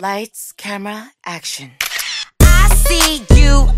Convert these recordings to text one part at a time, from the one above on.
Lights, camera, action. I see you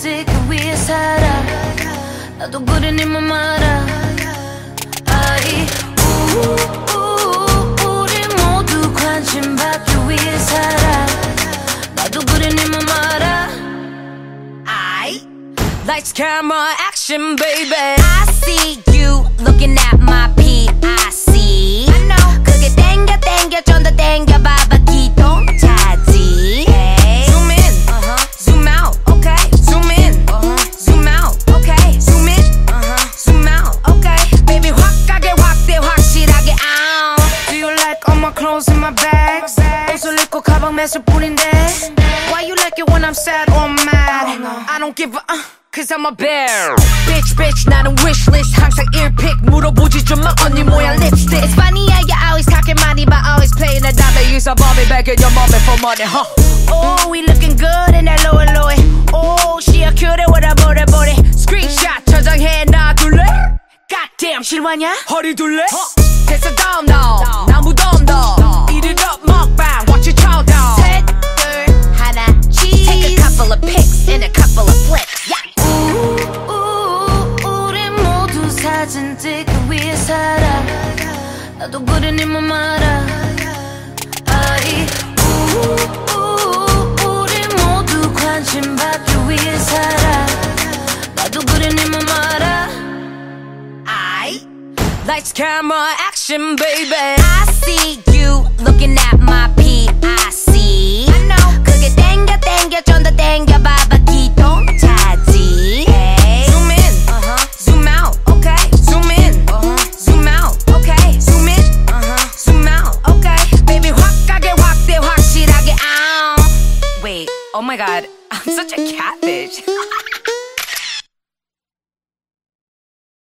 사진 찍기 위해 살아. 나도 그래 네맘 알아. 아이, 우, 우, 우리 모두 관심 받기 위해 살아. 나도 그래 네맘 알아. I Lights, camera, action, baby. I see you looking 입고 가방 매실 뿐인데 Why you like it when I'm sad or mad? I don't give a uh, cause I'm a bear Bitch bitch 나는 wishlist 항상 earpick 물어보지 좀마 언니 모양 lipstick It's funny how you always talking money but always playing the dollar. Use a bomb back in your mommy for money huh? Oh, we looking good in that lower lower. Oh, she a cutie with a booty booty. Screenshot 저장해 놔둘래? Goddamn, 실화냐? 허리 둘래? 됐어 다음 다음 나 무덤더 Eat it 찍기 위해 살아. 나도 그래 네맘 알아. 아이, 우, 우, 우리 모두 관심 받기 위해 살아. 나도 그래 네맘 알아. I Lights camera action baby I see you looking at my God, I'm such a catfish.